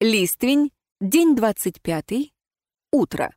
Листвень, день 25, утро.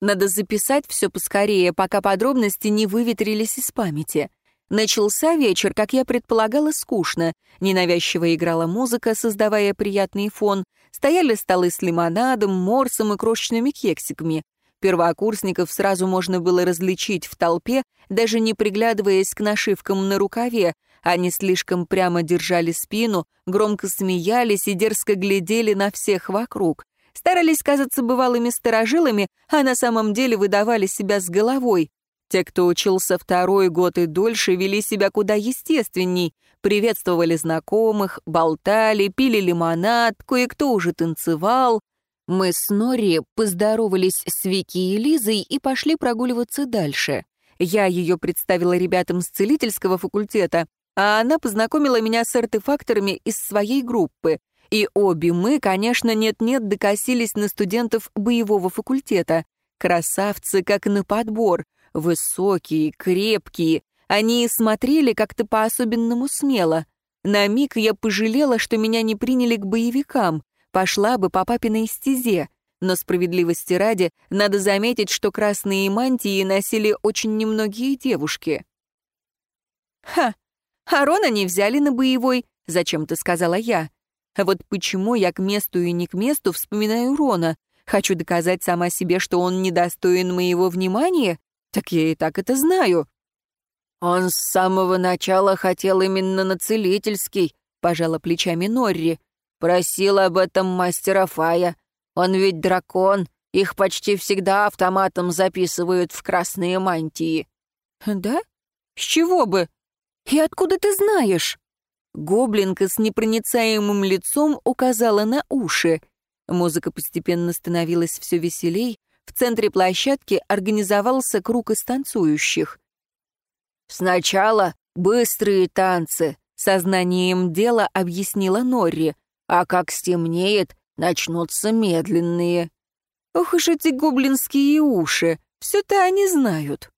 Надо записать все поскорее, пока подробности не выветрились из памяти. Начался вечер, как я предполагала, скучно. Ненавязчиво играла музыка, создавая приятный фон. Стояли столы с лимонадом, морсом и крошечными кексиками. Первокурсников сразу можно было различить в толпе, даже не приглядываясь к нашивкам на рукаве, они слишком прямо держали спину, громко смеялись и дерзко глядели на всех вокруг. Старались казаться бывалыми сторожилами, а на самом деле выдавали себя с головой. Те, кто учился второй год и дольше, вели себя куда естественней, приветствовали знакомых, болтали, пили лимонад, кое-кто уже танцевал. Мы с Нори поздоровались с Вики и Лизой и пошли прогуливаться дальше. Я ее представила ребятам с целительского факультета, а она познакомила меня с артефакторами из своей группы. И обе мы, конечно, нет-нет докосились на студентов боевого факультета. Красавцы, как на подбор, высокие, крепкие. Они смотрели как-то по-особенному смело. На миг я пожалела, что меня не приняли к боевикам. Пошла бы по папиной стезе. Но справедливости ради, надо заметить, что красные мантии носили очень немногие девушки. «Ха, Арона не взяли на боевой, зачем-то сказала я. А вот почему я к месту и не к месту вспоминаю Рона? Хочу доказать сама себе, что он недостоин моего внимания? Так я и так это знаю. Он с самого начала хотел именно на целительский, пожала плечами Норри. Просил об этом мастера Фая. Он ведь дракон, их почти всегда автоматом записывают в красные мантии. Да? С чего бы? «И откуда ты знаешь?» Гоблинка с непроницаемым лицом указала на уши. Музыка постепенно становилась все веселей. В центре площадки организовался круг из танцующих. «Сначала быстрые танцы», — сознанием дела объяснила Норри. «А как стемнеет, начнутся медленные». «Ох уж эти гоблинские уши, все-то они знают».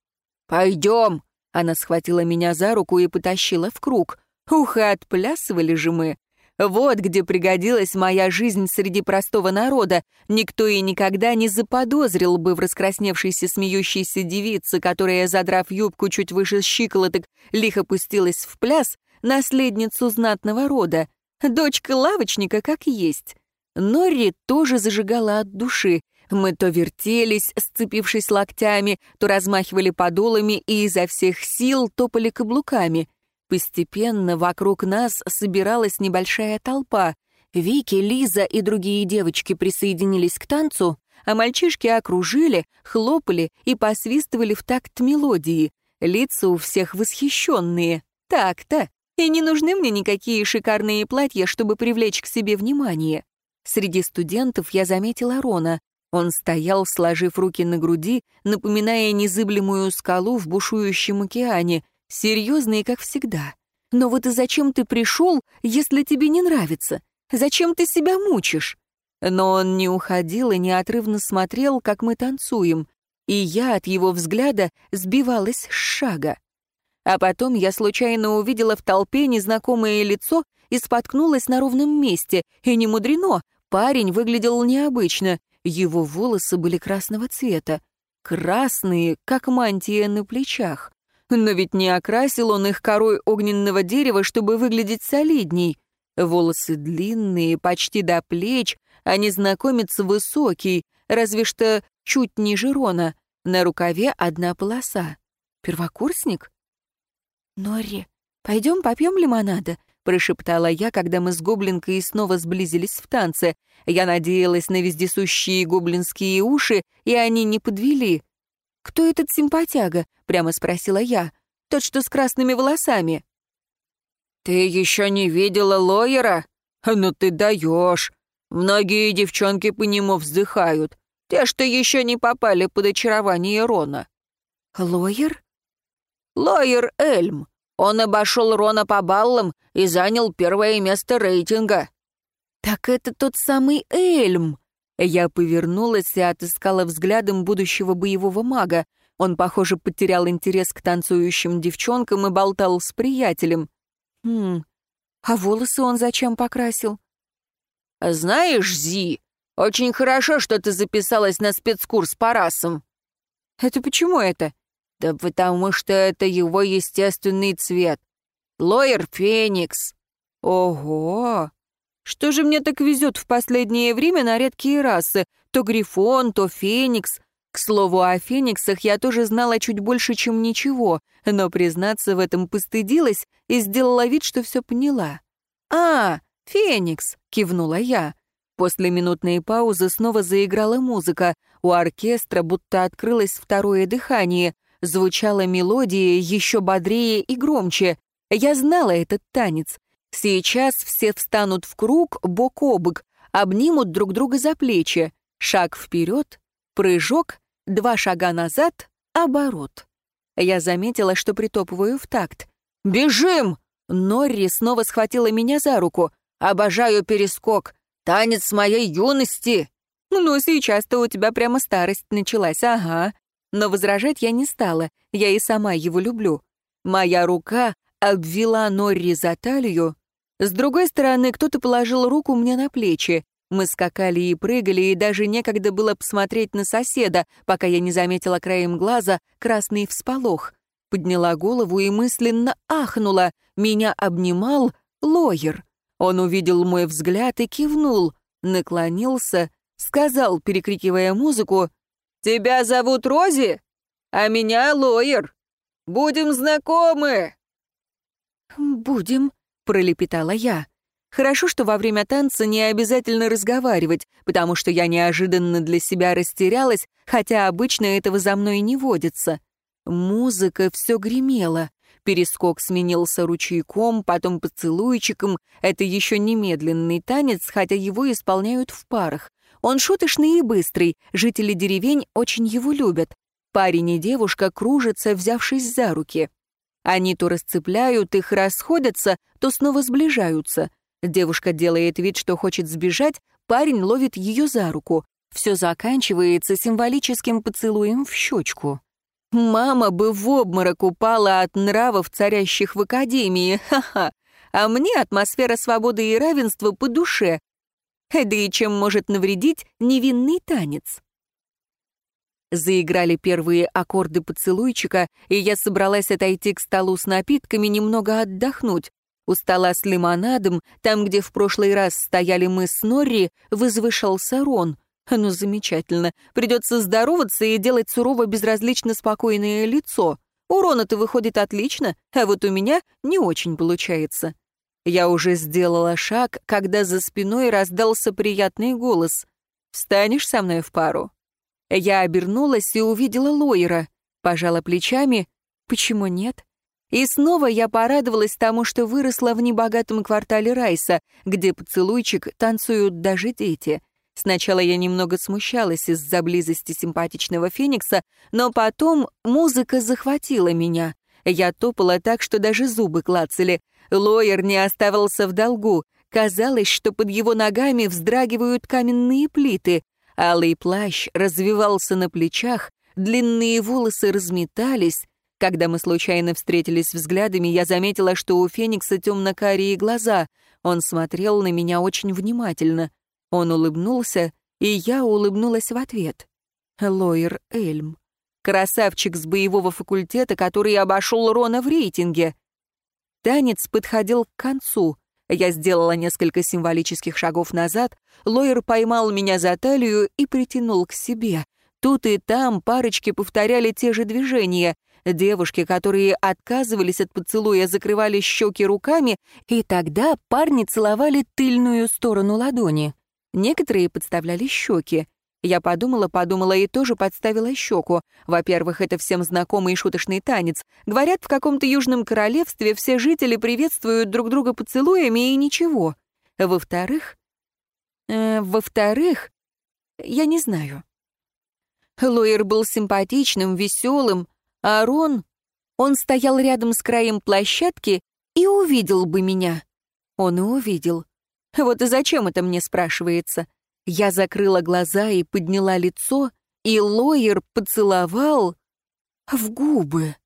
«Пойдем», она схватила меня за руку и потащила в круг. Ух, и отплясывали же мы. Вот где пригодилась моя жизнь среди простого народа. Никто и никогда не заподозрил бы в раскрасневшейся смеющейся девице, которая, задрав юбку чуть выше щиколоток, лихо пустилась в пляс, наследницу знатного рода. Дочка лавочника как есть. Норри тоже зажигала от души. Мы то вертелись, сцепившись локтями, то размахивали подолами и изо всех сил топали каблуками. Постепенно вокруг нас собиралась небольшая толпа. Вики, Лиза и другие девочки присоединились к танцу, а мальчишки окружили, хлопали и посвистывали в такт мелодии. Лица у всех восхищенные. Так-то. И не нужны мне никакие шикарные платья, чтобы привлечь к себе внимание. Среди студентов я заметила Рона. Он стоял, сложив руки на груди, напоминая незыблемую скалу в бушующем океане, серьезный, как всегда. «Но вот и зачем ты пришел, если тебе не нравится? Зачем ты себя мучишь?» Но он не уходил и неотрывно смотрел, как мы танцуем, и я от его взгляда сбивалась с шага. А потом я случайно увидела в толпе незнакомое лицо и споткнулась на ровном месте, и не мудрено, парень выглядел необычно, его волосы были красного цвета, красные, как мантия на плечах. Но ведь не окрасил он их корой огненного дерева, чтобы выглядеть солидней. Волосы длинные, почти до плеч, а незнакомец высокий, разве что чуть ниже Рона. На рукаве одна полоса. Первокурсник? «Норри, пойдем попьем лимонада?» Прошептала я, когда мы с гоблинкой снова сблизились в танце. Я надеялась на вездесущие гоблинские уши, и они не подвели. «Кто этот симпатяга?» — прямо спросила я. «Тот, что с красными волосами». «Ты еще не видела Лойера? Ну ты даешь. Многие девчонки по нему вздыхают. Те, что еще не попали под очарование Рона». «Лойер?» «Лойер Эльм. Он обошел Рона по баллам и занял первое место рейтинга. «Так это тот самый Эльм!» Я повернулась и отыскала взглядом будущего боевого мага. Он, похоже, потерял интерес к танцующим девчонкам и болтал с приятелем. «Хм, а волосы он зачем покрасил?» «Знаешь, Зи, очень хорошо, что ты записалась на спецкурс по расам». «Это почему это?» «Да потому что это его естественный цвет. Лоер Феникс». «Ого! Что же мне так везет в последнее время на редкие расы? То Грифон, то Феникс. К слову, о Фениксах я тоже знала чуть больше, чем ничего, но признаться в этом постыдилась и сделала вид, что все поняла. «А, Феникс!» — кивнула я. После минутной паузы снова заиграла музыка. У оркестра будто открылось второе дыхание. Звучала мелодия еще бодрее и громче. Я знала этот танец. Сейчас все встанут в круг, бок о бок, обнимут друг друга за плечи. Шаг вперед, прыжок, два шага назад, оборот. Я заметила, что притопываю в такт. «Бежим!» Норри снова схватила меня за руку. «Обожаю перескок. Танец моей юности!» «Ну, сейчас-то у тебя прямо старость началась, ага». Но возражать я не стала, я и сама его люблю. Моя рука обвела Норри за талию. С другой стороны, кто-то положил руку мне на плечи. Мы скакали и прыгали, и даже некогда было посмотреть на соседа, пока я не заметила краем глаза красный всполох. Подняла голову и мысленно ахнула. Меня обнимал лоер. Он увидел мой взгляд и кивнул, наклонился, сказал, перекрикивая музыку, «Тебя зовут Рози, а меня Лоер. Будем знакомы!» «Будем», — пролепетала я. Хорошо, что во время танца не обязательно разговаривать, потому что я неожиданно для себя растерялась, хотя обычно этого за мной не водится. Музыка все гремела. Перескок сменился ручейком, потом поцелуйчиком. Это еще не медленный танец, хотя его исполняют в парах. Он шуточный и быстрый, жители деревень очень его любят. Парень и девушка кружатся, взявшись за руки. Они то расцепляют их, расходятся, то снова сближаются. Девушка делает вид, что хочет сбежать, парень ловит ее за руку. Все заканчивается символическим поцелуем в щечку. Мама бы в обморок упала от нравов, царящих в академии, ха-ха. А мне атмосфера свободы и равенства по душе. Да и чем может навредить невинный танец? Заиграли первые аккорды поцелуйчика, и я собралась отойти к столу с напитками, немного отдохнуть. У стола с лимонадом, там, где в прошлый раз стояли мы с Норри, возвышался Рон. Ну, замечательно. Придется здороваться и делать сурово безразлично спокойное лицо. У Рона-то выходит отлично, а вот у меня не очень получается. Я уже сделала шаг, когда за спиной раздался приятный голос. «Встанешь со мной в пару?» Я обернулась и увидела Лойера. Пожала плечами. «Почему нет?» И снова я порадовалась тому, что выросла в небогатом квартале Райса, где поцелуйчик танцуют даже дети. Сначала я немного смущалась из-за близости симпатичного Феникса, но потом музыка захватила меня. Я топала так, что даже зубы клацали. Лоер не оставался в долгу. Казалось, что под его ногами вздрагивают каменные плиты. Алый плащ развивался на плечах, длинные волосы разметались, когда мы случайно встретились взглядами, я заметила, что у Феникса темно-карие глаза. Он смотрел на меня очень внимательно. Он улыбнулся, и я улыбнулась в ответ. Лоер Эльм. Красавчик с боевого факультета, который обошел Рона в рейтинге. Танец подходил к концу. Я сделала несколько символических шагов назад. Лоер поймал меня за талию и притянул к себе. Тут и там парочки повторяли те же движения. Девушки, которые отказывались от поцелуя, закрывали щеки руками, и тогда парни целовали тыльную сторону ладони. Некоторые подставляли щеки. Я подумала, подумала и тоже подставила щеку. Во-первых, это всем знакомый шуточный танец. Говорят, в каком-то южном королевстве все жители приветствуют друг друга поцелуями и ничего. Во-вторых... Э, во-вторых, я не знаю. Лоер был симпатичным, веселым, Арон, он стоял рядом с краем площадки и увидел бы меня. Он и увидел. Вот и зачем это мне спрашивается? Я закрыла глаза и подняла лицо, и Лоер поцеловал в губы.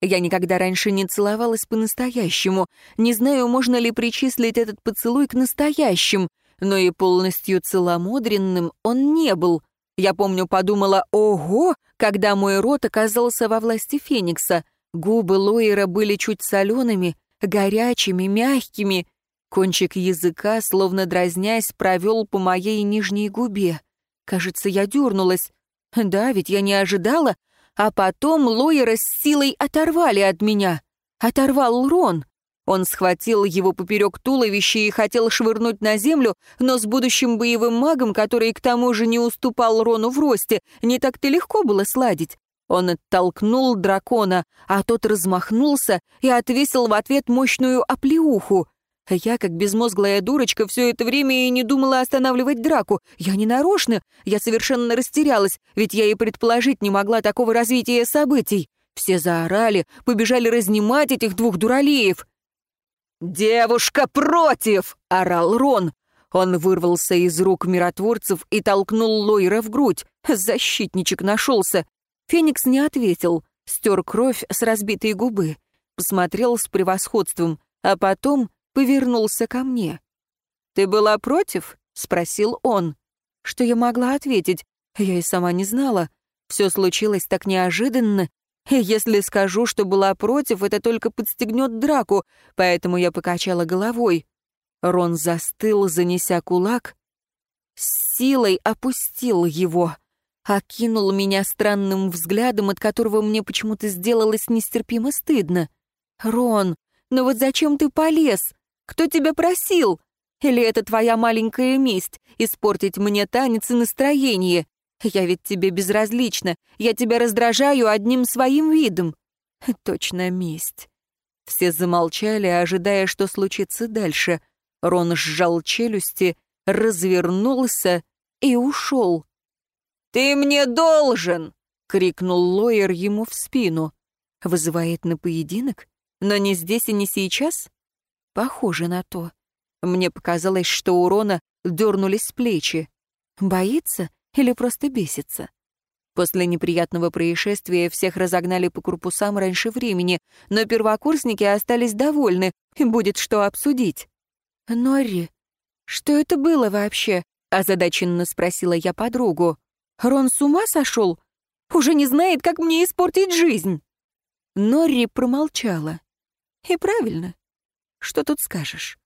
Я никогда раньше не целовалась по-настоящему. Не знаю, можно ли причислить этот поцелуй к настоящим. но и полностью целомудренным он не был. Я помню, подумала «Ого!», когда мой рот оказался во власти Феникса. Губы Лоера были чуть солеными, горячими, мягкими. Кончик языка, словно дразнясь, провел по моей нижней губе. Кажется, я дернулась. Да, ведь я не ожидала. А потом Лоера с силой оторвали от меня. Оторвал Рон. Он схватил его поперек туловища и хотел швырнуть на землю, но с будущим боевым магом, который к тому же не уступал Рону в росте, не так-то легко было сладить. Он оттолкнул дракона, а тот размахнулся и отвесил в ответ мощную оплеуху. Я, как безмозглая дурочка, все это время и не думала останавливать драку. Я не нарочно, я совершенно растерялась, ведь я и предположить не могла такого развития событий. Все заорали, побежали разнимать этих двух дуралеев. «Девушка против!» — орал Рон. Он вырвался из рук миротворцев и толкнул Лойра в грудь. Защитничек нашелся. Феникс не ответил, стер кровь с разбитой губы, посмотрел с превосходством, а потом повернулся ко мне. «Ты была против?» — спросил он. Что я могла ответить? Я и сама не знала. Все случилось так неожиданно, и если скажу, что была против, это только подстегнет драку, поэтому я покачала головой. Рон застыл, занеся кулак, с силой опустил его, окинул меня странным взглядом, от которого мне почему-то сделалось нестерпимо стыдно. «Рон, ну вот зачем ты полез? Кто тебя просил? Или это твоя маленькая месть — испортить мне танец и настроение? Я ведь тебе безразлична. Я тебя раздражаю одним своим видом. Точно месть. Все замолчали, ожидая, что случится дальше. Рон сжал челюсти, развернулся и ушел. «Ты мне должен!» — крикнул Лоер ему в спину. Вызывает на поединок? Но не здесь и не сейчас? Похоже на то. Мне показалось, что у Рона дернулись плечи. Боится? Или просто бесится? После неприятного происшествия всех разогнали по корпусам раньше времени, но первокурсники остались довольны, и будет что обсудить. «Норри, что это было вообще?» — озадаченно спросила я подругу. «Рон с ума сошел? Уже не знает, как мне испортить жизнь!» Норри промолчала. «И правильно. Что тут скажешь?»